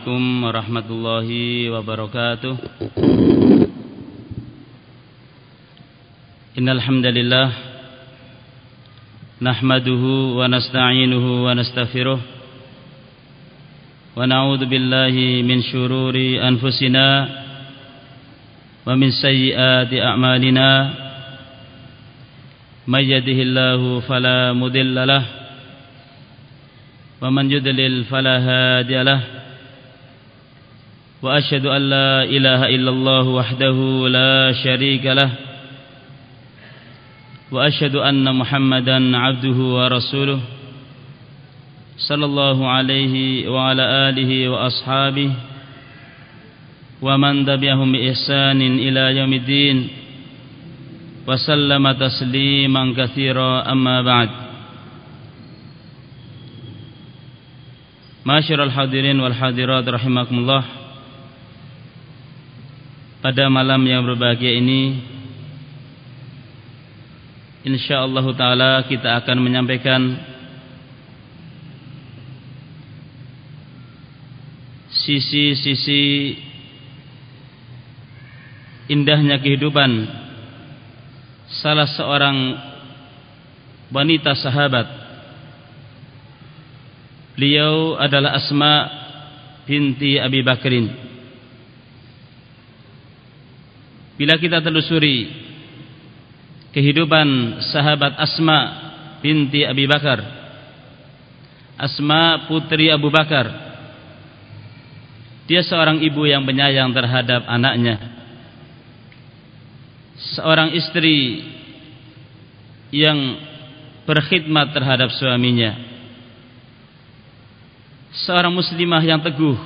Assalamualaikum warahmatullahi wabarakatuh. Innal nahmaduhu wa nasta'inuhu wa nastaghfiruh wa na'udzu billahi min shururi anfusina wa min sayyiati a'malina. May yahdihillahu fala mudilla wa man yudlil fala وأشهد أن لا إله إلا الله وحده لا شريك له وأشهد أن محمدا عبده ورسوله صلى الله عليه وعلى آله وأصحابه ومن تبعهم بإحسان إلى يوم الدين وسلم تسليما كثيرا أما بعد. معاشر الحاضرين والحاضرات رحمكم الله pada malam yang berbahagia ini insyaallah taala kita akan menyampaikan sisi-sisi indahnya kehidupan salah seorang wanita sahabat. Beliau adalah Asma binti Abi Bakrin Bila kita telusuri kehidupan sahabat Asma binti Abi Bakar Asma putri Abu Bakar Dia seorang ibu yang penyayang terhadap anaknya. Seorang istri yang berkhidmat terhadap suaminya. Seorang muslimah yang teguh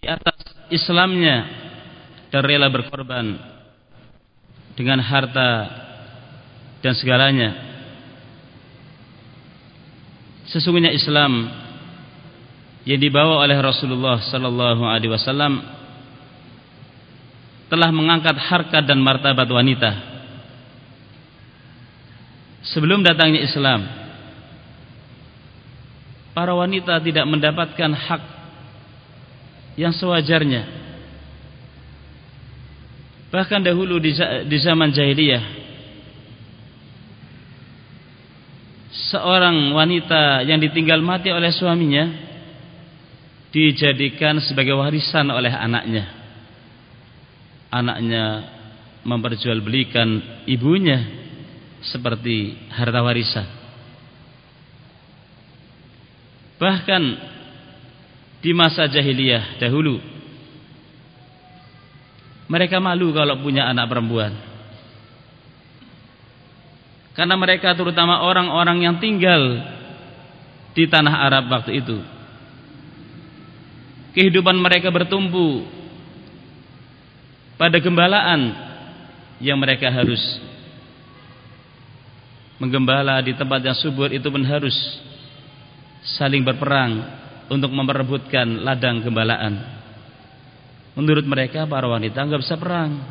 Di atas Islamnya dan rela berkorban dengan harta dan segalanya. Sesungguhnya Islam yang dibawa oleh Rasulullah sallallahu alaihi wasallam telah mengangkat harkat dan martabat wanita. Sebelum datangnya Islam, para wanita tidak mendapatkan hak yang sewajarnya Bahkan dahulu di zaman jahiliyah Seorang wanita yang ditinggal mati oleh suaminya Dijadikan sebagai warisan oleh anaknya. Anaknya memperjualbelikan ibunya Seperti harta warisan. Bahkan di masa jahiliyah dahulu mereka malu kalau punya anak perempuan. Karena mereka terutama orang-orang yang tinggal di tanah Arab waktu itu. Kehidupan mereka bertumpu pada gembalaan yang mereka harus menggembala di tempat yang subur itu pun harus saling berperang untuk memperebutkan ladang gembalaan. Menurut mereka para wanita nggak bisa perang.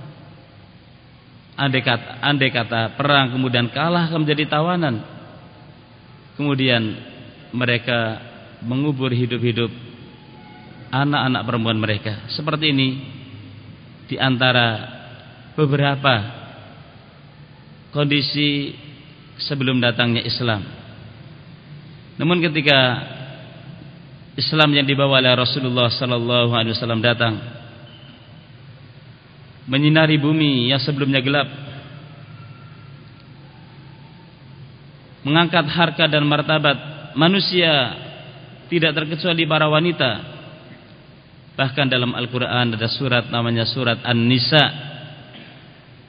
Andai kata, andai kata perang kemudian kalah akan menjadi tawanan. Kemudian mereka mengubur hidup-hidup anak-anak perempuan mereka. Seperti ini di antara beberapa kondisi sebelum datangnya Islam. Namun ketika Islam yang dibawa oleh Rasulullah sallallahu alaihi wasallam datang, menyinari bumi yang sebelumnya gelap mengangkat harkat dan martabat manusia tidak terkecuali para wanita. Bahkan dalam Al-Quran ada surat namanya surat An-Nisa.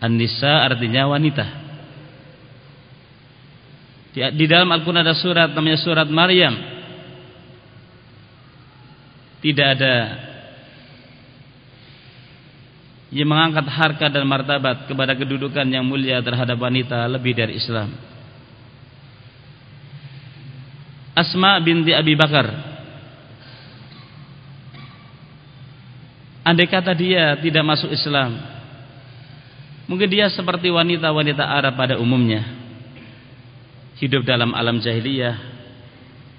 An-Nisa artinya wanita. Di, di dalam Al-Quran ada surat namanya surat Maryam. Tidak ada yang mengangkat harkat dan martabat kepada kedudukan yang mulia terhadap wanita lebih dari Islam. Asma binti Abi Bakar Andai kata dia tidak masuk Islam Mungkin dia seperti wanita-wanita Arab pada umumnya Hidup dalam alam jahiliyah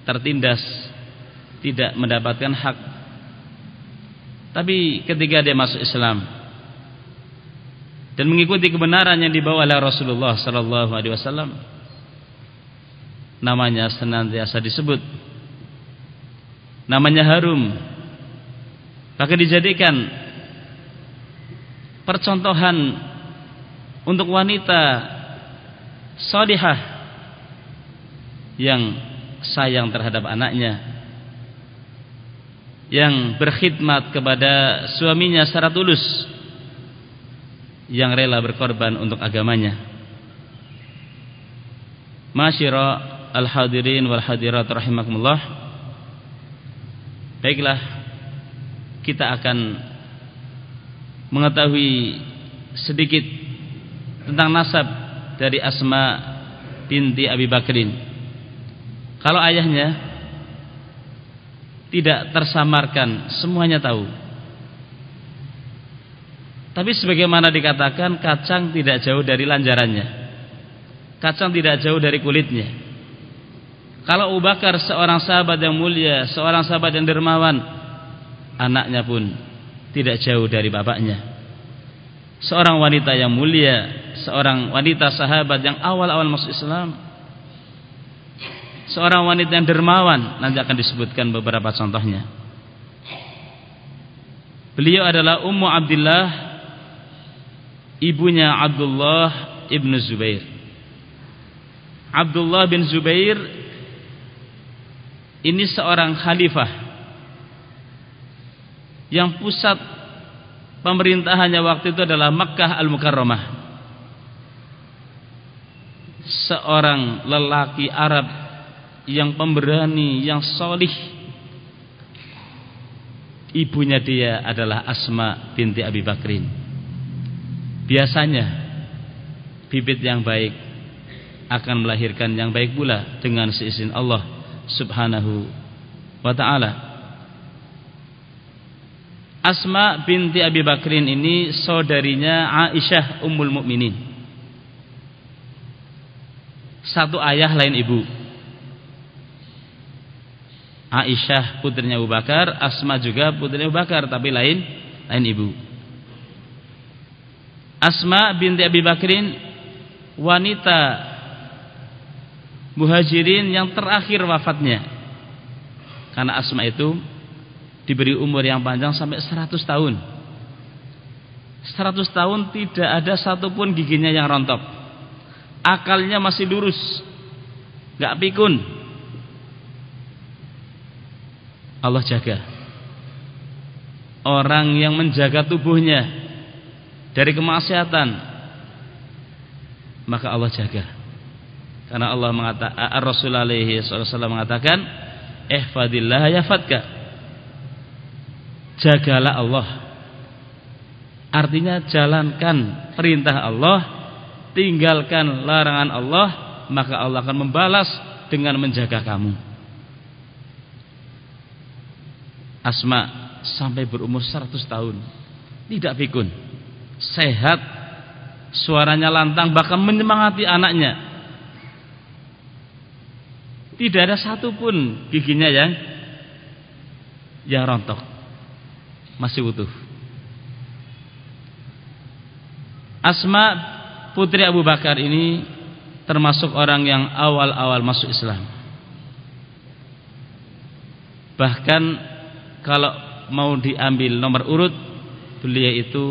Tertindas tidak mendapatkan hak. Tapi ketika dia masuk Islam dan mengikuti kebenaran yang dibawa oleh Rasulullah sallallahu alaihi wasallam. Namanya senantiasa disebut. Namanya harum. Maka dijadikan percontohan untuk wanita salihah yang sayang terhadap anaknya yang berkhidmat kepada suaminya secara tulus yang rela berkorban untuk agamanya Masyira al-hadirin wal hadirat rahimakumullah Baiklah kita akan mengetahui sedikit tentang nasab dari Asma binti Abi Bakrin. Kalau ayahnya tidak tersamarkan, semuanya tahu. Tapi sebagaimana dikatakan kacang tidak jauh dari lanjarannya. Kacang tidak jauh dari kulitnya. Kalau Abu Bakar seorang sahabat yang mulia, seorang sahabat yang dermawan, anaknya pun tidak jauh dari bapaknya. Seorang wanita yang mulia, seorang wanita sahabat yang awal-awal masuk Islam. Seorang wanita yang dermawan, nanti akan disebutkan beberapa contohnya. Beliau adalah Ummu Abdullah, ibunya Abdullah ibnu Zubair. Abdullah bin Zubair ini seorang khalifah yang pusat pemerintahannya waktu itu adalah Makkah Al-Mukarramah. Seorang lelaki Arab yang pemberani yang solih. Ibunya dia adalah Asma binti Abi Bakrin biasanya bibit yang baik akan melahirkan yang baik pula dengan seizin Allah subhanahu wa ta'ala Asma binti Abi Bakrin ini saudarinya Aisyah Ummul Mukminin. Satu ayah lain ibu. Aisyah putrinya Abu Bakar, Asma juga putrinya Abu Bakar tapi lain lain ibu. Asma binti Abi Bakrin wanita muhajirin yang terakhir wafatnya. Karena Asma itu diberi umur yang panjang sampai 100 tahun. 100 tahun tidak ada satupun giginya yang rontok. Akalnya masih lurus. Gak pikun. Allah jaga. Orang yang menjaga tubuhnya dari kemaksiatan maka Allah jaga. Karena Allah mengatakan Rasul alaihi mengatakan ihfadillah yafatka jagalah Allah. Artinya jalankan perintah Allah tinggalkan larangan Allah maka Allah akan membalas dengan menjaga kamu. Asma sampai berumur 100 tahun tidak pikun sehat suaranya lantang bahkan menyemangati anaknya tidak ada satupun giginya yang yang rontok masih utuh. Asma putri Abu Bakar ini termasuk orang yang awal-awal masuk Islam. Bahkan kalau mau diambil nomor urut beliau itu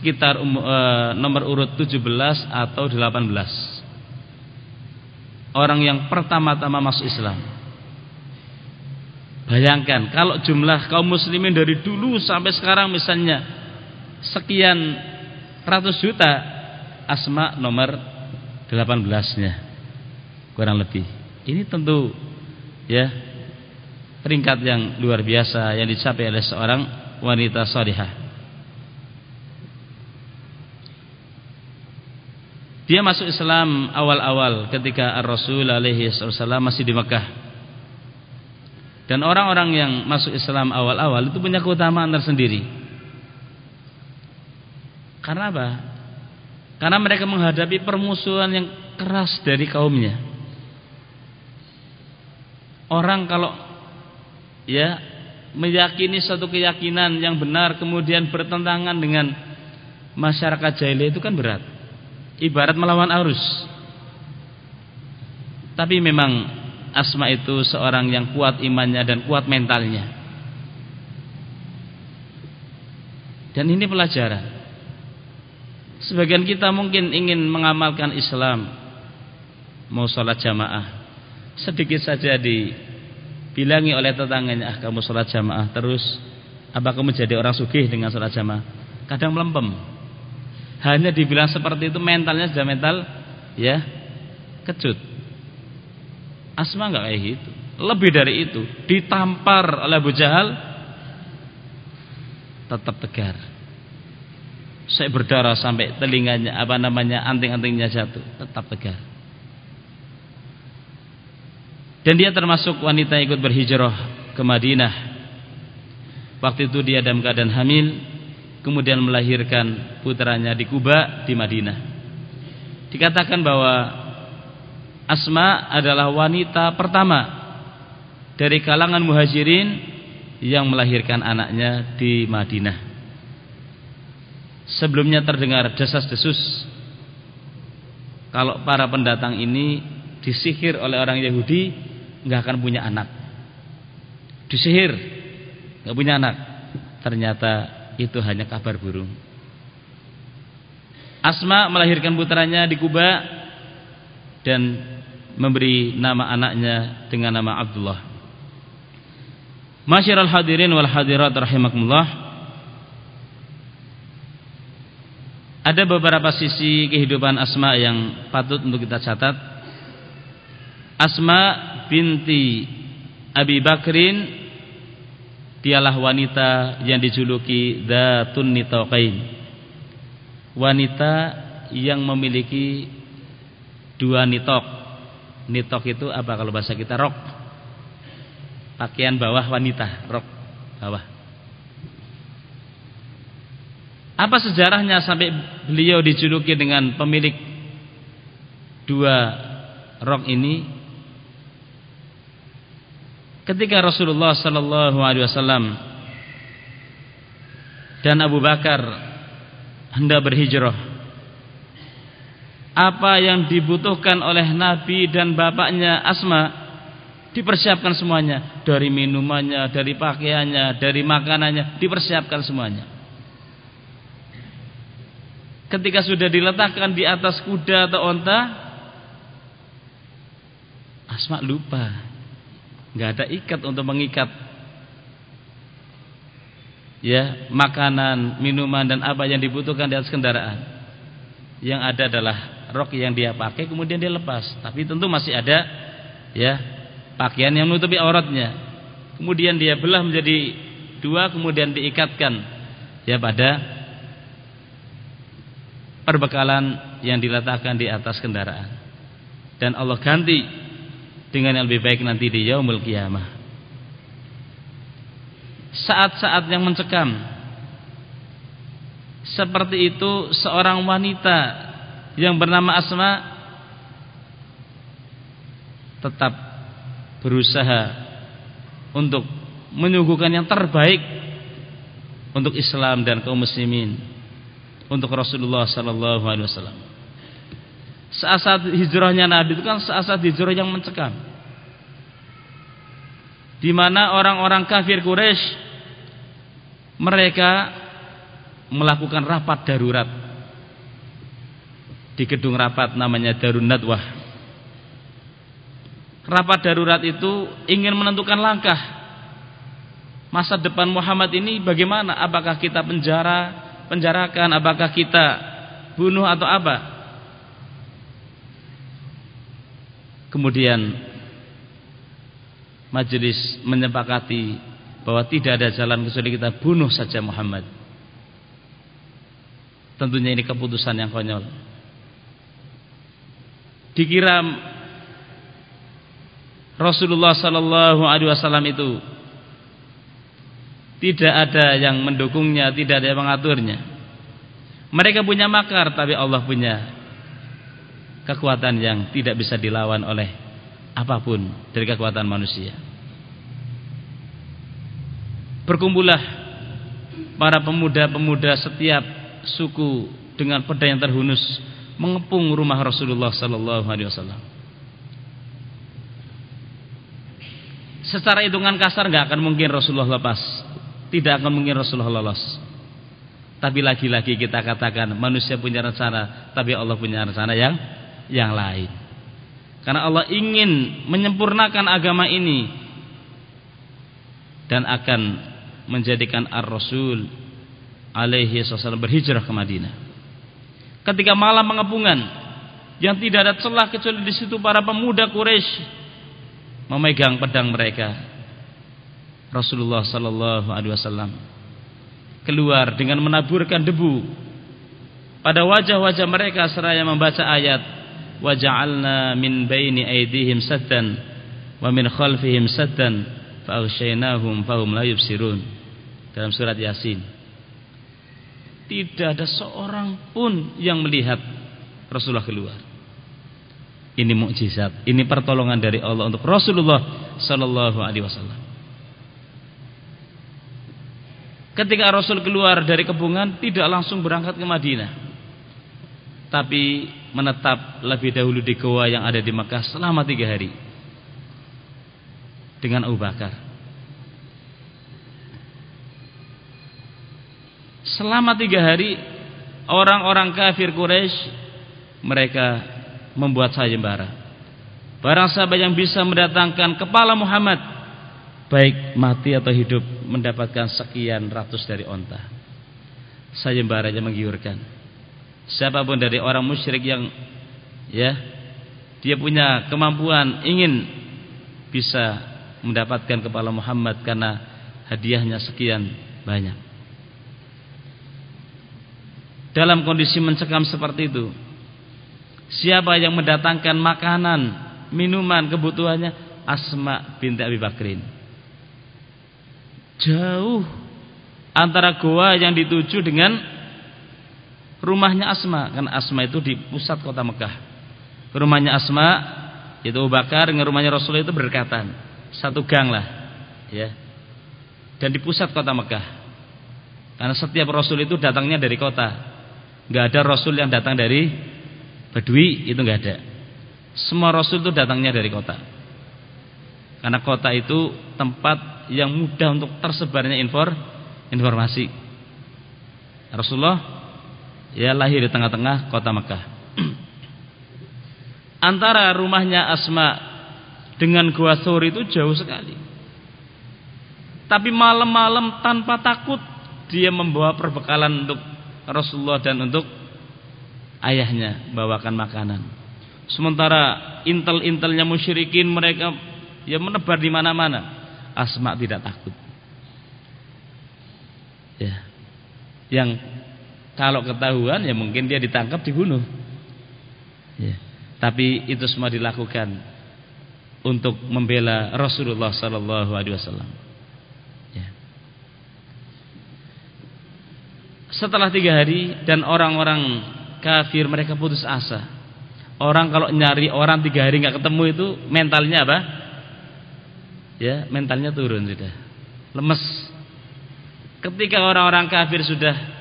sekitar um, e, nomor urut 17 atau 18. Orang yang pertama-tama masuk Islam. Bayangkan kalau jumlah kaum muslimin dari dulu sampai sekarang misalnya sekian ratus juta asma nomor 18-nya kurang lebih. Ini tentu ya peringkat yang luar biasa yang dicapai oleh seorang wanita salihah. Dia masuk Islam awal-awal ketika Ar-Rasul alaihi wasallam masih di Mekah. Dan orang-orang yang masuk Islam awal-awal itu punya keutamaan tersendiri. Karena apa? Karena mereka menghadapi permusuhan yang keras dari kaumnya. Orang kalau ya meyakini suatu keyakinan yang benar kemudian bertentangan dengan masyarakat jahiliyah itu kan berat. Ibarat melawan arus. Tapi memang Asma itu seorang yang kuat imannya dan kuat mentalnya. Dan ini pelajaran. Sebagian kita mungkin ingin mengamalkan Islam, mau sholat jamaah, sedikit saja dibilangi oleh tetangganya, ah kamu sholat jamaah terus, apa kamu jadi orang sugih dengan sholat jamaah? Kadang melempem. Hanya dibilang seperti itu mentalnya sudah mental, ya kecut. Asma nggak kayak gitu. Lebih dari itu, ditampar oleh Abu Jahal tetap tegar. Saya berdarah sampai telinganya apa namanya anting-antingnya jatuh, tetap tegar. Dan dia termasuk wanita yang ikut berhijrah ke Madinah. Waktu itu dia dalam keadaan hamil, kemudian melahirkan putranya di Kuba di Madinah. Dikatakan bahwa Asma adalah wanita pertama dari kalangan muhajirin yang melahirkan anaknya di Madinah. Sebelumnya terdengar desas-desus kalau para pendatang ini disihir oleh orang Yahudi nggak akan punya anak. Disihir nggak punya anak. Ternyata itu hanya kabar burung. Asma melahirkan putranya di Kuba dan memberi nama anaknya dengan nama Abdullah. Masyiral hadirin wal hadirat rahimakumullah. Ada beberapa sisi kehidupan Asma yang patut untuk kita catat. Asma binti Abi Bakrin dialah wanita yang dijuluki Datun Nitaqain. Wanita yang memiliki dua nitok Nitok itu apa kalau bahasa kita rok. Pakaian bawah wanita, rok bawah. Apa sejarahnya sampai beliau dijuluki dengan pemilik dua rok ini? Ketika Rasulullah sallallahu alaihi wasallam dan Abu Bakar hendak berhijrah apa yang dibutuhkan oleh Nabi dan bapaknya Asma dipersiapkan semuanya dari minumannya, dari pakaiannya, dari makanannya dipersiapkan semuanya. Ketika sudah diletakkan di atas kuda atau onta, Asma lupa, nggak ada ikat untuk mengikat. Ya makanan, minuman dan apa yang dibutuhkan di atas kendaraan. Yang ada adalah rok yang dia pakai kemudian dia lepas. Tapi tentu masih ada ya pakaian yang menutupi auratnya. Kemudian dia belah menjadi dua kemudian diikatkan ya pada perbekalan yang diletakkan di atas kendaraan. Dan Allah ganti dengan yang lebih baik nanti di yaumul kiamah saat-saat yang mencekam seperti itu seorang wanita yang bernama Asma tetap berusaha untuk menyuguhkan yang terbaik untuk Islam dan kaum muslimin untuk Rasulullah sallallahu alaihi wasallam. Saat-saat hijrahnya Nabi itu kan saat-saat hijrah yang mencekam. Di mana orang-orang kafir Quraisy mereka melakukan rapat darurat di gedung rapat namanya Darun Nadwah. Rapat darurat itu ingin menentukan langkah masa depan Muhammad ini bagaimana? Apakah kita penjara, penjarakan, apakah kita bunuh atau apa? Kemudian majelis menyepakati bahwa tidak ada jalan kecuali kita bunuh saja Muhammad. Tentunya ini keputusan yang konyol dikira Rasulullah sallallahu alaihi wasallam itu tidak ada yang mendukungnya, tidak ada yang mengaturnya. Mereka punya makar tapi Allah punya kekuatan yang tidak bisa dilawan oleh apa pun dari kekuatan manusia. Berkumpullah para pemuda-pemuda setiap suku dengan pedang yang terhunus mengepung rumah Rasulullah sallallahu alaihi wasallam. Secara hitungan kasar nggak akan mungkin Rasulullah lepas. Tidak akan mungkin Rasulullah lolos. Tapi lagi-lagi kita katakan manusia punya rencana, tapi Allah punya rencana yang yang lain. Karena Allah ingin menyempurnakan agama ini dan akan menjadikan Ar-Rasul alaihi wasallam berhijrah ke Madinah. Ketika malam mengepungan yang tidak ada celah kecuali di situ para pemuda Quraisy memegang pedang mereka. Rasulullah sallallahu alaihi wasallam keluar dengan menaburkan debu pada wajah-wajah mereka seraya membaca ayat baini aydihim saddan wa min khalfihim saddan fa aghshaynahum fahum la yubsirun dalam surat Yasin tidak ada seorang pun yang melihat Rasulullah keluar ini mukjizat, ini pertolongan dari Allah untuk Rasulullah sallallahu alaihi wasallam. Ketika Rasul keluar dari kebungan tidak langsung berangkat ke Madinah. Tapi menetap lebih dahulu di goa yang ada di Mekah selama tiga hari. Dengan Abu Bakar. Selama tiga hari orang-orang kafir Quraisy mereka membuat sayembara. Barang siapa yang bisa mendatangkan kepala Muhammad baik mati atau hidup mendapatkan sekian ratus dari onta. Sayembaranya menggiurkan. Siapa pun dari orang musyrik yang ya dia punya kemampuan ingin bisa mendapatkan kepala Muhammad karena hadiahnya sekian banyak. Dalam kondisi mencekam seperti itu, Siapa yang mendatangkan makanan, minuman, kebutuhannya? Asma binti Abi Bakrin. Jauh antara goa yang dituju dengan rumahnya Asma. Kan Asma itu di pusat kota Mekah. Rumahnya Asma itu Abu Bakar dengan rumahnya Rasul itu berdekatan. Satu gang lah. Ya. Dan di pusat kota Mekah. Karena setiap Rasul itu datangnya dari kota. Gak ada Rasul yang datang dari Badui itu nggak ada. Semua rasul itu datangnya dari kota. Karena kota itu tempat yang mudah untuk tersebarnya infor, informasi. Rasulullah ya lahir di tengah-tengah kota Mekah. Antara rumahnya Asma dengan Gua Thur itu jauh sekali. Tapi malam-malam tanpa takut dia membawa perbekalan untuk Rasulullah dan untuk ayahnya bawakan makanan. Sementara intel-intelnya musyrikin mereka ya menebar di mana-mana. Asma tidak takut. Ya. Yang kalau ketahuan ya mungkin dia ditangkap dibunuh. Ya. Tapi itu semua dilakukan untuk membela Rasulullah wasallam. Ya. Setelah tiga hari dan orang-orang kafir mereka putus asa. Orang kalau nyari orang tiga hari nggak ketemu itu mentalnya apa? Ya mentalnya turun sudah, lemes. Ketika orang-orang kafir sudah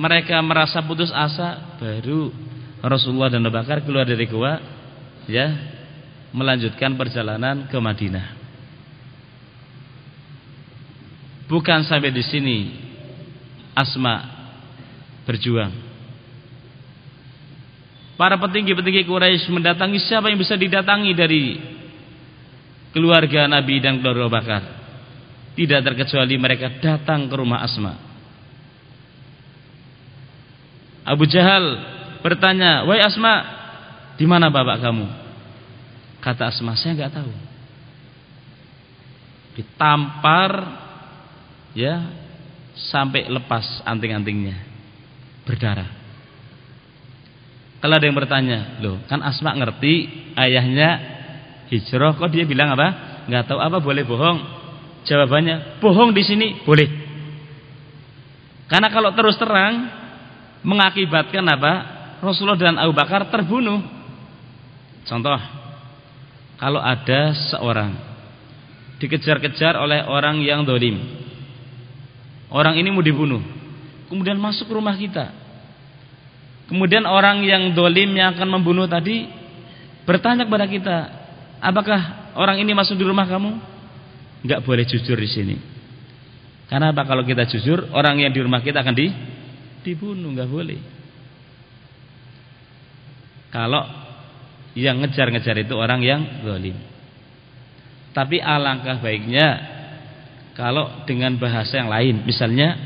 mereka merasa putus asa, baru Rasulullah dan Abu Bakar keluar dari gua, ya melanjutkan perjalanan ke Madinah. Bukan sampai di sini Asma berjuang. Para petinggi-petinggi Quraisy mendatangi siapa yang bisa didatangi dari keluarga Nabi dan keluarga Bakar. Tidak terkecuali mereka datang ke rumah Asma. Abu Jahal bertanya, "Wahai Asma, di mana bapak kamu?" Kata Asma, "Saya nggak tahu." Ditampar ya sampai lepas anting-antingnya berdarah. Kalau ada yang bertanya, loh kan Asma ngerti ayahnya hijrah, kok dia bilang apa? Nggak tahu apa boleh bohong? Jawabannya, bohong di sini boleh. Karena kalau terus terang mengakibatkan apa? Rasulullah dan Abu Bakar terbunuh. Contoh, kalau ada seorang dikejar-kejar oleh orang yang dolim. Orang ini mau dibunuh. Kemudian masuk ke rumah kita. Kemudian orang yang dolim yang akan membunuh tadi bertanya kepada kita, apakah orang ini masuk di rumah kamu? Enggak boleh jujur di sini. Karena apa kalau kita jujur, orang yang di rumah kita akan di dibunuh, enggak boleh. Kalau yang ngejar-ngejar itu orang yang zalim. Tapi alangkah baiknya kalau dengan bahasa yang lain, misalnya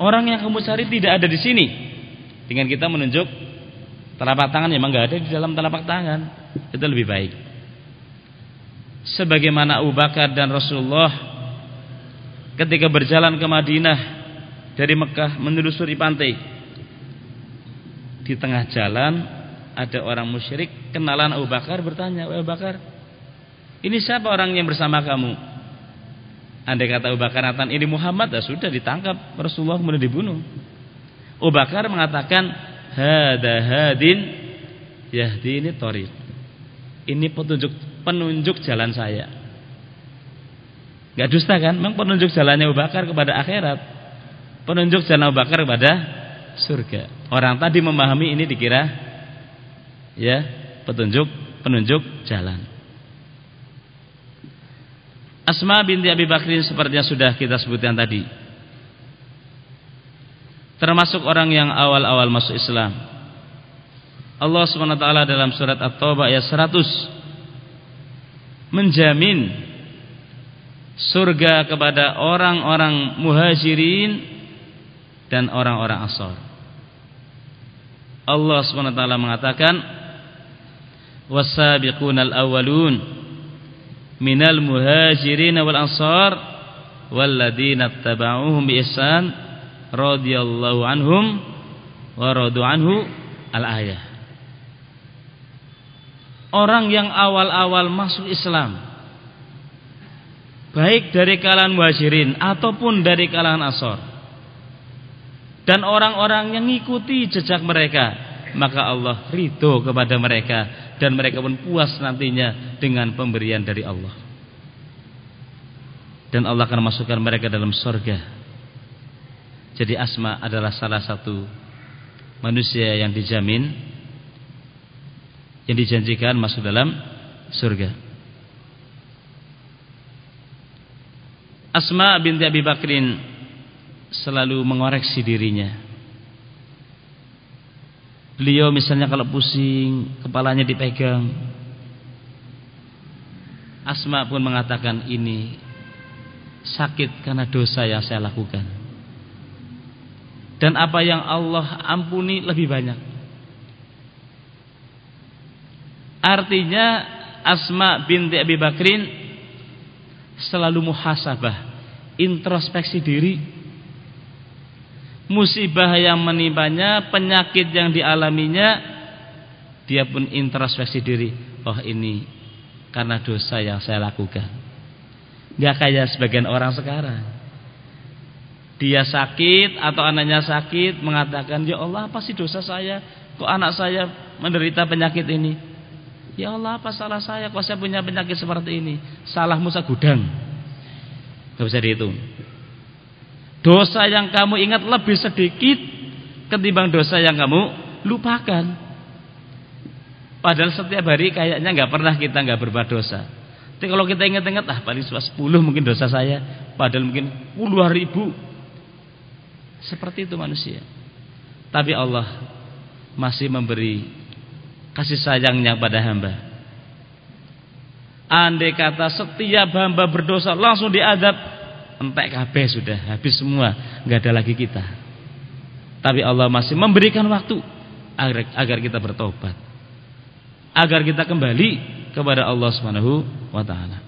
orang yang kamu cari tidak ada di sini. Dengan kita menunjuk telapak tangan memang enggak ada di dalam telapak tangan. Itu lebih baik. Sebagaimana Abu Bakar dan Rasulullah ketika berjalan ke Madinah dari Mekah menelusuri pantai. Di tengah jalan ada orang musyrik kenalan Abu Bakar bertanya, Abu Bakar, ini siapa orang yang bersama kamu? Andai kata Abu Bakar Nathan ini Muhammad, ya sudah ditangkap Rasulullah kemudian dibunuh. Abu Bakar mengatakan, hada hadin yahdi ini torik. Ini petunjuk penunjuk jalan saya. Gak dusta kan? Memang penunjuk jalannya Abu Bakar kepada akhirat. Penunjuk jalan Abu Bakar kepada surga. Orang tadi memahami ini dikira ya petunjuk penunjuk jalan. Asma binti Abi Bakrin seperti yang sudah kita sebutkan tadi. Termasuk orang yang awal-awal masuk Islam. Allah SWT dalam surat At-Taubah ayat 100 menjamin surga kepada orang-orang muhajirin dan orang-orang asar. Allah SWT mengatakan was-sabiqunal awwalun minal muhajirin wal ansar walladzina tabauhum bi ihsan radhiyallahu anhum wa radu anhu al-ayah Orang yang awal-awal masuk Islam baik dari kalangan muhajirin ataupun dari kalangan ansar dan orang-orang yang mengikuti jejak mereka maka Allah ridho kepada mereka dan mereka pun puas nantinya dengan pemberian dari Allah. Dan Allah akan masukkan mereka dalam surga. Jadi Asma adalah salah satu manusia yang dijamin yang dijanjikan masuk dalam surga. Asma binti Abi Bakrin selalu mengoreksi dirinya Beliau misalnya kalau pusing, kepalanya dipegang. Asma pun mengatakan ini sakit karena dosa yang saya lakukan. Dan apa yang Allah ampuni lebih banyak. Artinya Asma binti Abi Bakrin selalu muhasabah, introspeksi diri musibah yang menimpanya, penyakit yang dialaminya, dia pun introspeksi diri. Oh ini karena dosa yang saya lakukan. Gak kayak sebagian orang sekarang. Dia sakit atau anaknya sakit mengatakan, Ya Allah apa sih dosa saya? Kok anak saya menderita penyakit ini? Ya Allah apa salah saya? Kok saya punya penyakit seperti ini? Salahmu gudang. Gak bisa dihitung. Dosa yang kamu ingat lebih sedikit ketimbang dosa yang kamu lupakan. Padahal setiap hari kayaknya nggak pernah kita nggak berbuat dosa. Tapi kalau kita ingat-ingat ah paling cuma 10 mungkin dosa saya, padahal mungkin puluhan ribu. Seperti itu manusia. Tapi Allah masih memberi kasih sayangnya pada hamba. Andai kata setiap hamba berdosa langsung diadab entek kabeh sudah habis semua nggak ada lagi kita. Tapi Allah masih memberikan waktu agar, agar kita bertobat. Agar kita kembali kepada Allah Subhanahu wa taala.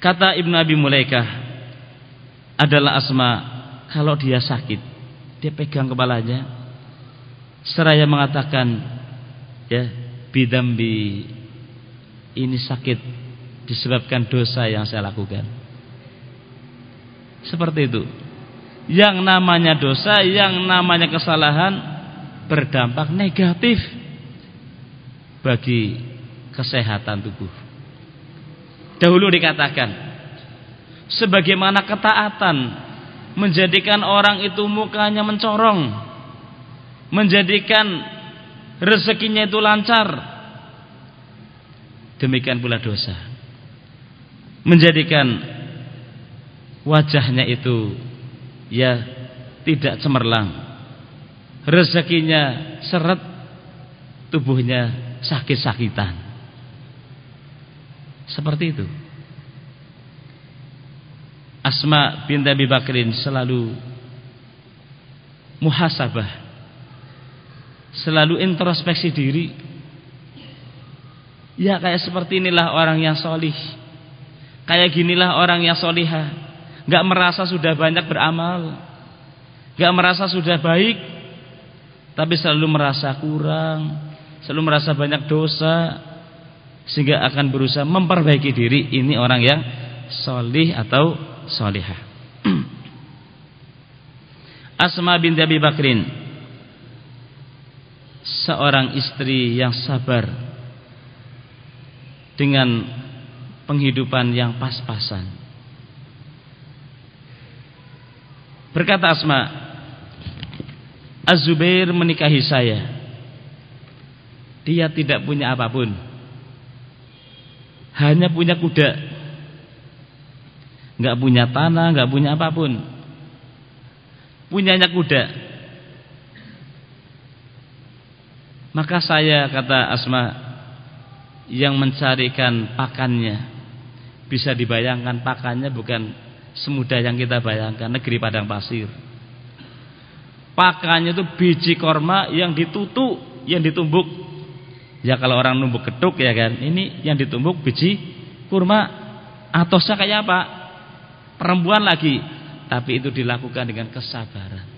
Kata Ibnu Abi Mulaikah adalah Asma kalau dia sakit dia pegang kepalanya. Seraya mengatakan ya bidambi ini sakit disebabkan dosa yang saya lakukan. Seperti itu. Yang namanya dosa, yang namanya kesalahan berdampak negatif bagi kesehatan tubuh. Dahulu dikatakan sebagaimana ketaatan menjadikan orang itu mukanya mencorong, menjadikan rezekinya itu lancar. Demikian pula dosa. Menjadikan wajahnya itu ya tidak cemerlang. Rezekinya seret, tubuhnya sakit-sakitan. Seperti itu. Asma bin Abi Bakrin selalu muhasabah. Selalu introspeksi diri. Ya kayak seperti inilah orang yang solih. Kayak ginilah orang yang solihah. Gak merasa sudah banyak beramal. Gak merasa sudah baik. Tapi selalu merasa kurang. Selalu merasa banyak dosa. Sehingga akan berusaha memperbaiki diri. Ini orang yang solih atau salihah. Asma binti Abi Bakrin seorang istri yang sabar dengan penghidupan yang pas-pasan. Berkata Asma, Az-Zubair menikahi saya. Dia tidak punya apa pun. Hanya punya kuda nggak punya tanah, nggak punya apa pun. Punyanya kuda. Maka saya kata Asma yang mencarikan pakannya bisa dibayangkan pakannya bukan semudah yang kita bayangkan negeri padang pasir. Pakannya itu biji korma yang ditutuk, yang ditumbuk. Ya kalau orang numbuk geduk ya kan, ini yang ditumbuk biji kurma. Atosnya kayak apa? perempuan lagi tapi itu dilakukan dengan kesabaran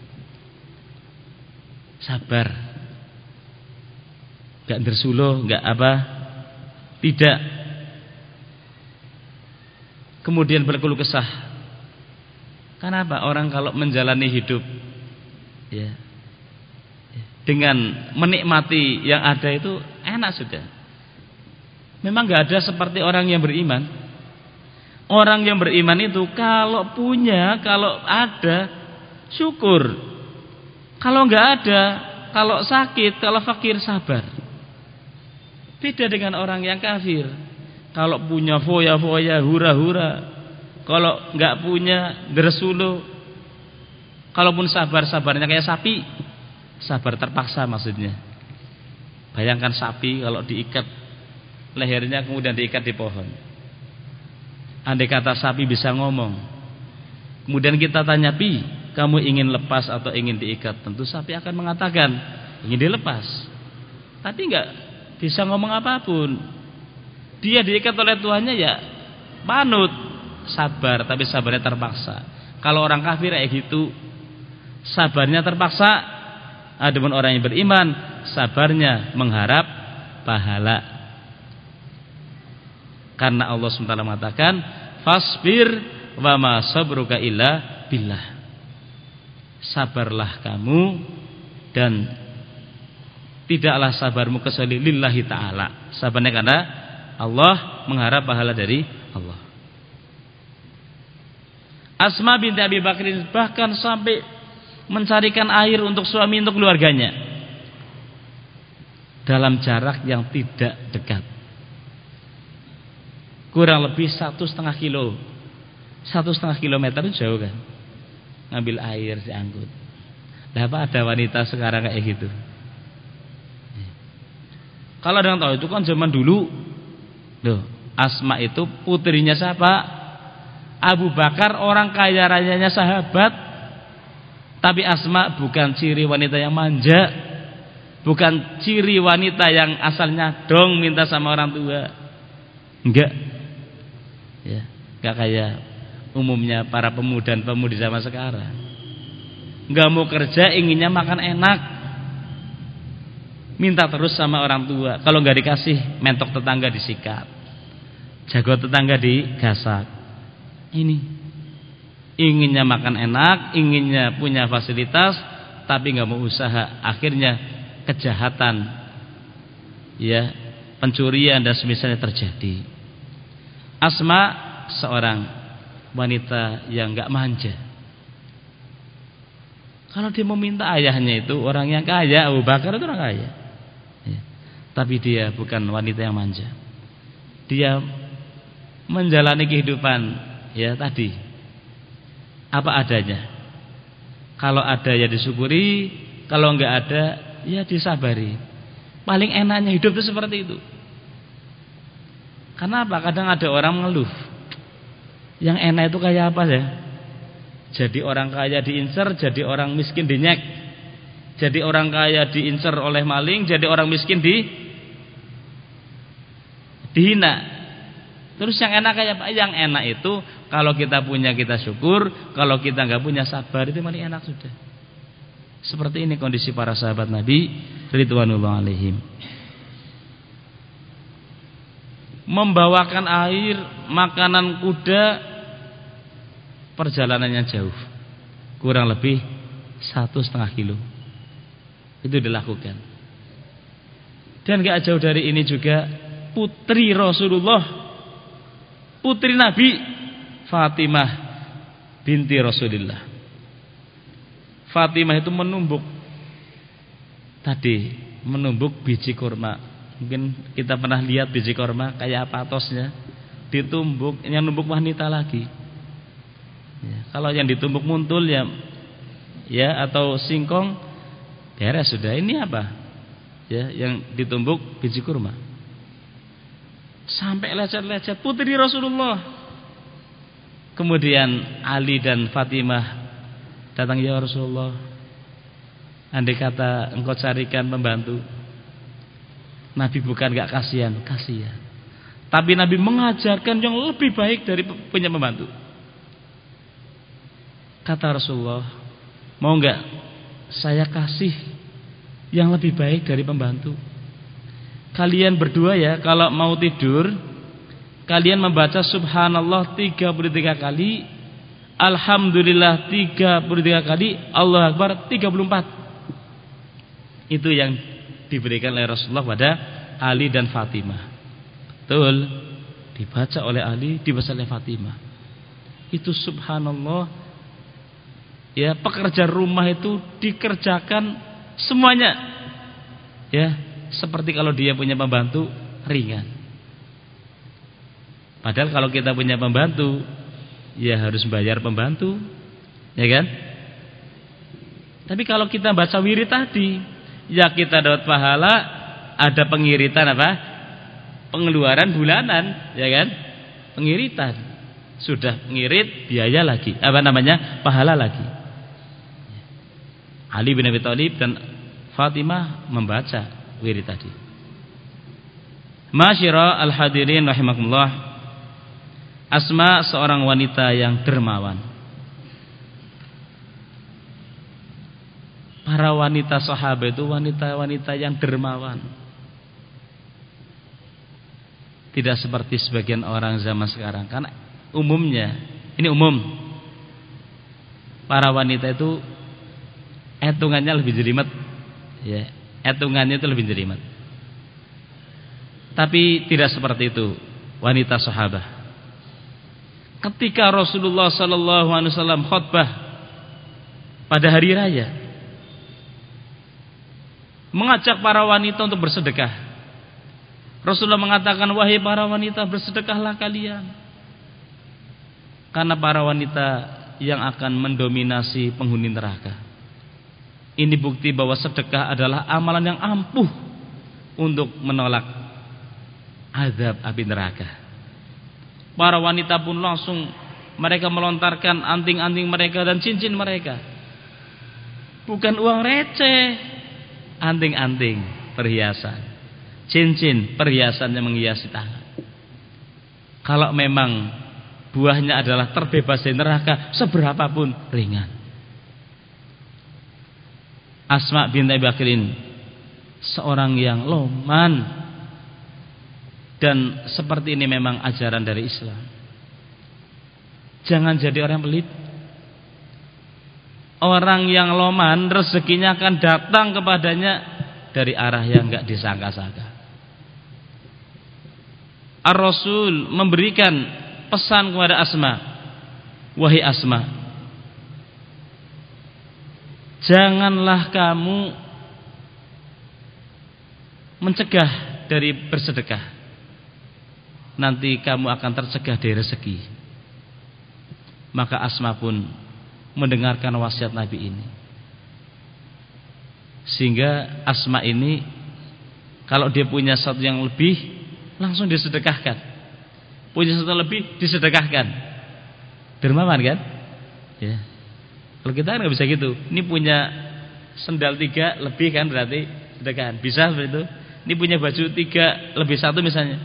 sabar gak bersuluh gak apa tidak kemudian berkeluh kesah kenapa orang kalau menjalani hidup ya dengan menikmati yang ada itu enak sudah memang gak ada seperti orang yang beriman Orang yang beriman itu kalau punya, kalau ada, syukur. Kalau enggak ada, kalau sakit, kalau fakir sabar. Beda dengan orang yang kafir. Kalau punya foya-foya, hura-hura. Kalau enggak punya, dersulu. Kalaupun sabar, sabarnya kayak sapi. Sabar terpaksa maksudnya. Bayangkan sapi kalau diikat lehernya kemudian diikat di pohon. Andai kata sapi bisa ngomong. Kemudian kita tanya pi, kamu ingin lepas atau ingin diikat? Tentu sapi akan mengatakan ingin dilepas. Tapi enggak bisa ngomong apa pun. Dia diikat oleh tuannya ya panut, sabar, tapi sabarnya terpaksa. Kalau orang kafir kayak gitu, sabarnya terpaksa. Adapun orang yang beriman, sabarnya mengharap pahala karena Allah SWT mengatakan fasbir wa ma sabruka illa billah. Sabarlah kamu dan tidaklah sabarmu kecuali lillahi taala. Sabarnya karena Allah mengharap pahala dari Allah. Asma binti Abi Bakrin bahkan sampai mencarikan air untuk suami untuk keluarganya. Dalam jarak yang tidak dekat. Kurang lebih satu setengah kilo. Satu setengah kilometer jauh kan? Ngambil air diangkut nah apa ada wanita sekarang kayak gitu? Kalau dengan tahu itu kan zaman dulu loh Asma itu putrinya siapa? Abu Bakar orang kaya rayanya sahabat. Tapi Asma bukan ciri wanita yang manja. Bukan ciri wanita yang asalnya dong minta sama orang tua. Enggak. Ya gak kayak umumnya para pemuda dan pemudi zaman sekarang. Nggak mau kerja inginnya makan enak minta terus sama orang tua kalau nggak dikasih mentok tetangga disikat jago tetangga digasak ini inginnya makan enak inginnya punya fasilitas tapi nggak mau usaha akhirnya kejahatan ya pencurian dan semisalnya terjadi. Asma seorang wanita yang enggak manja. Kalau dia meminta ayahnya itu orang yang kaya, Abu Bakar itu orang kaya. Tapi dia bukan wanita yang manja. Dia menjalani kehidupan ya tadi apa adanya. Kalau ada ya disyukuri, kalau enggak ada ya disabari. Paling enaknya hidup itu seperti itu. Kenapa? Kadang ada orang mengeluh. Yang enak itu kayak apa ya? Jadi orang kaya diincer, jadi orang miskin dinyek. Jadi orang kaya diincer oleh maling, jadi orang miskin di dihina. Terus yang enak kayak apa? Yang enak itu kalau kita punya kita syukur, kalau kita nggak punya sabar itu paling enak sudah. Seperti ini kondisi para sahabat Nabi ridwanullah alaihim. Membawakan air, makanan kuda perjalanannya jauh. Kurang lebih satu setengah kilo. Itu dilakukan. Dan gak jauh dari ini juga putri Rasulullah, putri Nabi Fatimah binti Rasulullah. Fatimah itu menumbuk tadi menumbuk biji kurma. Mungkin kita pernah lihat biji kurma kayak apa atosnya. Ditumbuk, yang numbuk wanita lagi. Ya, kalau yang ditumbuk muntul ya ya atau singkong beres sudah. Ini apa? Ya, yang ditumbuk biji kurma. Sampai lecet-lecet putri Rasulullah. Kemudian Ali dan Fatimah Datang ya Rasulullah. Andai kata engkau carikan pembantu. Nabi bukan gak kasihan, kasihan. Tapi Nabi mengajarkan yang lebih baik dari punya pembantu. Kata Rasulullah, mau enggak saya kasih yang lebih baik dari pembantu? Kalian berdua ya, kalau mau tidur, kalian membaca subhanallah 33 kali Alhamdulillah 33 kali Allah Akbar 34 Itu yang diberikan oleh Rasulullah pada Ali dan Fatimah. Betul Dibaca oleh Ali, dibaca oleh Fatimah. Itu subhanallah Ya pekerja rumah itu dikerjakan semuanya Ya Seperti kalau dia punya pembantu ringan Padahal kalau kita punya pembantu ya harus bayar pembantu, ya kan? Tapi kalau kita baca wirid tadi, ya kita dapat pahala, ada pengiritan apa? Pengeluaran bulanan, ya kan? Pengiritan. Sudah pengirit, biaya lagi. Apa namanya? Pahala lagi. Ali bin Abi Thalib dan Fatimah membaca wirid tadi. Masyira al-hadirin rahimakumullah Asma seorang wanita yang dermawan. Para wanita sahabat itu wanita-wanita yang dermawan. Tidak seperti sebagian orang zaman sekarang. Karena umumnya, ini umum. Para wanita itu etungannya lebih jelimet. Ya, etungannya itu lebih jelimet. Tapi tidak seperti itu wanita sahabat ketika Rasulullah sallallahu alaihi wasallam khutbah pada hari raya mengajak para wanita untuk bersedekah. Rasulullah mengatakan wahai para wanita bersedekahlah kalian. Karena para wanita yang akan mendominasi penghuni neraka. Ini bukti bahwa sedekah adalah amalan yang ampuh untuk menolak azab api neraka. Para wanita pun langsung mereka melontarkan anting-anting mereka dan cincin mereka. Bukan uang receh, anting-anting, perhiasan. Cincin, perhiasan yang menghiasi tangan. Kalau memang buahnya adalah terbebas dari neraka, seberapapun ringan. Asma bin Abi Bakrin seorang yang loman dan seperti ini memang ajaran dari Islam. Jangan jadi orang pelit. Orang yang loman rezekinya akan datang kepadanya dari arah yang enggak disangka-sangka. Ar-Rasul memberikan pesan kepada Asma. Wahai Asma, janganlah kamu mencegah dari bersedekah. Nanti kamu akan tercegah dari rezeki. Maka Asma pun mendengarkan wasiat Nabi ini. Sehingga Asma ini kalau dia punya sesuatu yang lebih langsung disedekahkan. Punya sesuatu lebih disedekahkan. Dermawan kan? Ya. Kalau kita nggak bisa gitu. Ini punya sendal tiga lebih kan berarti sedekahkan. Bisa seperti itu. Ini punya baju tiga lebih satu misalnya.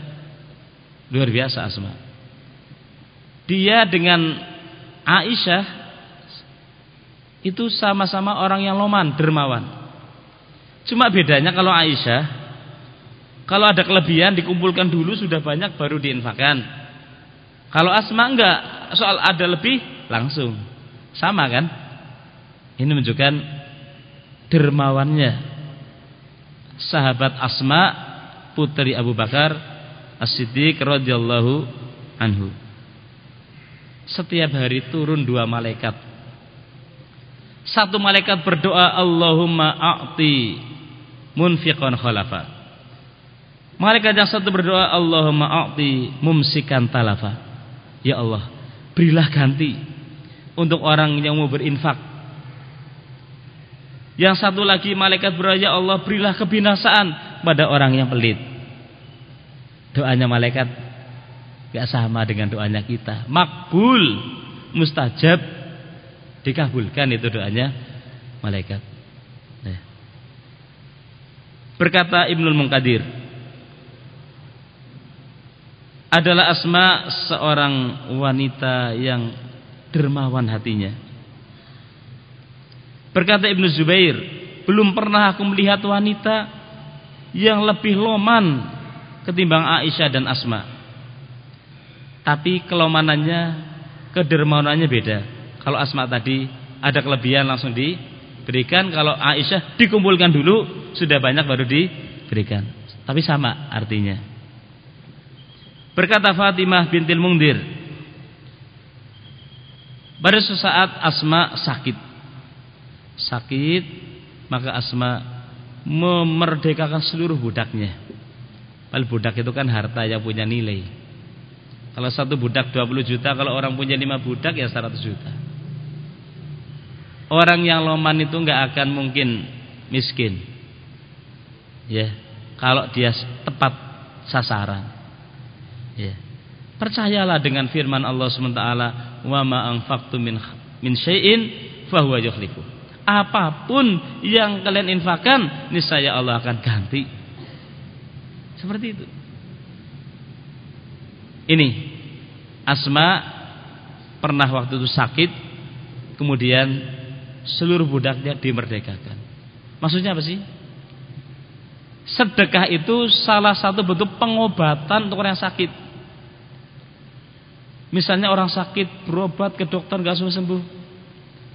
Luar biasa Asma. Dia dengan Aisyah itu sama-sama orang yang loman, dermawan. Cuma bedanya kalau Aisyah kalau ada kelebihan dikumpulkan dulu sudah banyak baru diinfakkan. Kalau Asma enggak, soal ada lebih langsung. Sama kan? Ini menunjukkan dermawannya sahabat Asma putri Abu Bakar As-Siddiq radhiyallahu anhu. Setiap hari turun dua malaikat. Satu malaikat berdoa Allahumma a'ti munfiqan khalafa. Malaikat yang satu berdoa Allahumma a'ti mumsikan talafa. Ya Allah, berilah ganti untuk orang yang mau berinfak. Yang satu lagi malaikat berdoa ya Allah berilah kebinasaan pada orang yang pelit. Doanya malaikat gak sama dengan doanya kita. Makbul, mustajab, dikabulkan itu doanya malaikat. Nah. Berkata Ibnul Munkadir adalah Asma seorang wanita yang dermawan hatinya. Berkata Ibnu Zubair, belum pernah aku melihat wanita yang lebih loman ketimbang Aisyah dan Asma. Tapi kelomanannya, kedermawanannya beda. Kalau Asma tadi ada kelebihan langsung diberikan, kalau Aisyah dikumpulkan dulu sudah banyak baru diberikan. Tapi sama artinya. Berkata Fatimah bintil Mungdir Pada sesaat Asma sakit Sakit Maka Asma Memerdekakan seluruh budaknya Padahal budak itu kan harta yang punya nilai Kalau satu budak 20 juta Kalau orang punya 5 budak ya 100 juta Orang yang loman itu nggak akan mungkin miskin Ya Kalau dia tepat sasaran Ya. Percayalah dengan firman Allah SWT wa ma anfaqtu min min syai'in fahuwa. Apa pun yang kalian infakkan, niscaya Allah akan ganti. Seperti itu. Ini Asma pernah waktu itu sakit, kemudian seluruh budaknya dimerdekakan. Maksudnya apa sih? Sedekah itu salah satu bentuk pengobatan untuk orang yang sakit. Misalnya orang sakit berobat ke dokter gak sembuh sembuh.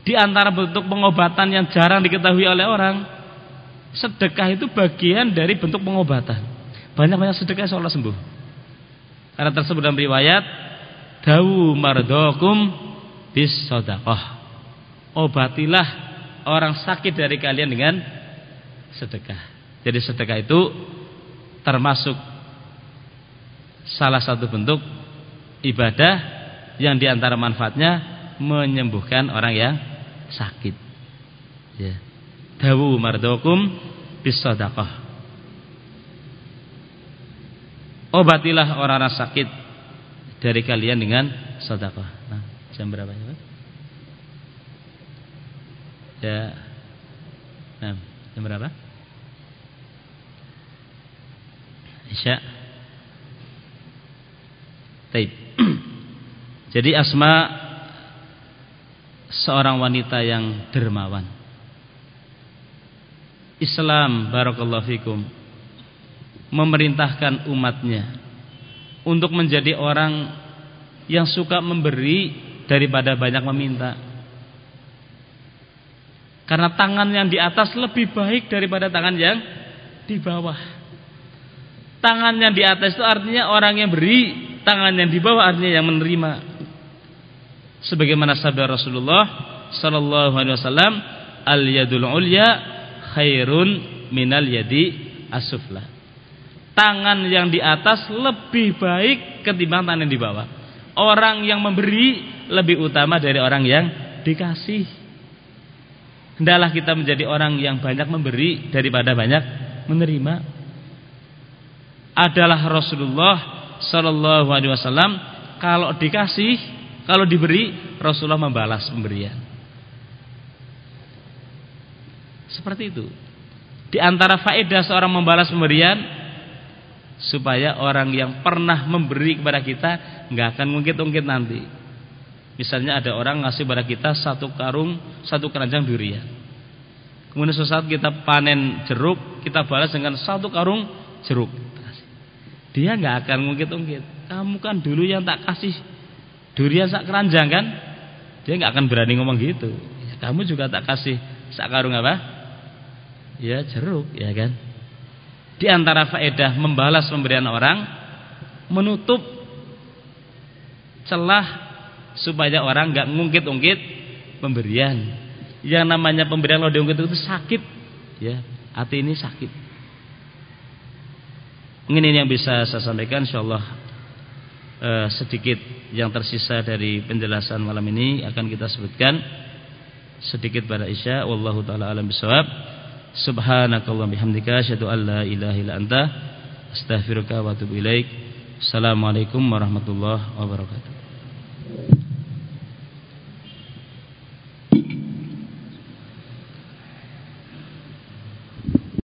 Di antara bentuk pengobatan yang jarang diketahui oleh orang, sedekah itu bagian dari bentuk pengobatan. Banyak-banyak sedekah seolah sembuh. Karena tersebut dalam riwayat, dawu mardokum bis sodakoh. Obatilah orang sakit dari kalian dengan sedekah. Jadi sedekah itu termasuk salah satu bentuk ibadah yang di antara manfaatnya menyembuhkan orang yang sakit. Ya. Dawu mardokum bisadaqah. Obatilah orang-orang sakit dari kalian dengan sedekah. Nah, jam berapa ya? Ya. Nah, jam berapa? Isya. Taib. Jadi Asma seorang wanita yang dermawan. Islam barakallahu fikum memerintahkan umatnya untuk menjadi orang yang suka memberi daripada banyak meminta. Karena tangan yang di atas lebih baik daripada tangan yang di bawah. Tangan yang di atas itu artinya orang yang beri, tangan yang di bawah artinya yang menerima. Sebagaimana sabda Rasulullah sallallahu alaihi wasallam, "Al yadul ulya khairun minal yadi asufla." Tangan yang di atas lebih baik ketimbang tangan yang di bawah. Orang yang memberi lebih utama dari orang yang dikasih. Hendaklah kita menjadi orang yang banyak memberi daripada banyak menerima adalah Rasulullah Sallallahu Alaihi Wasallam kalau dikasih kalau diberi Rasulullah membalas pemberian. Seperti itu. Di antara faedah seorang membalas pemberian supaya orang yang pernah memberi kepada kita nggak akan mungkin-mungkin nanti. Misalnya ada orang ngasih kepada kita satu karung satu keranjang durian. Kemudian sesaat kita panen jeruk kita balas dengan satu karung jeruk. Dia nggak akan ngungkit-ungkit. Kamu kan dulu yang tak kasih durian sak keranjang kan? Dia nggak akan berani ngomong gitu. Ya, kamu juga tak kasih sak karung apa? Ya jeruk, ya kan? Di antara faedah membalas pemberian orang menutup celah supaya orang nggak ngungkit-ungkit pemberian. Yang namanya pemberian kalau diungkit itu sakit, ya. Hati ini sakit. Mungkin ini yang bisa saya sampaikan insyaallah eh, sedikit yang tersisa dari penjelasan malam ini akan kita sebutkan sedikit pada Isya. Wallahu taala alam bisawab. Subhanakallah bihamdika asyhadu an la ilaha illa anta astaghfiruka wa atubu ilaik. Assalamualaikum warahmatullahi wabarakatuh